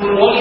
لا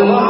اللہ